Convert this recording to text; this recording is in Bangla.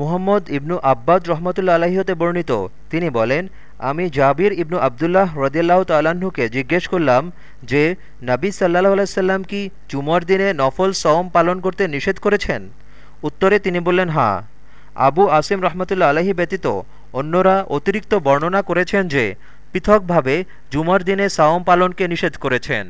মুহম্মদ ইবনু আব্বাদ রহমতুল্লা আলাহি হতে বর্ণিত। তিনি বলেন, আমি জাবির ইবনু আবদুল্লাহ রদিয়াল্লাহ তাল্লাহ্নকে জিজ্ঞেস করলাম যে, নাবী সাল্লাহ আলাইসাল্লাম কি জুমর দিনে নফল সওম পালন করতে নিষেধ করেছেন? উত্তরে তিনি বললেন হাঁ আবু আসিম রহমতুল্লা আলহী ব্যতীত অন্যরা অতিরিক্ত বর্ণনা করেছেন যে, পৃথকভাবে জুমার দিনে সাওম পালনকে নিষেধ করেছেন।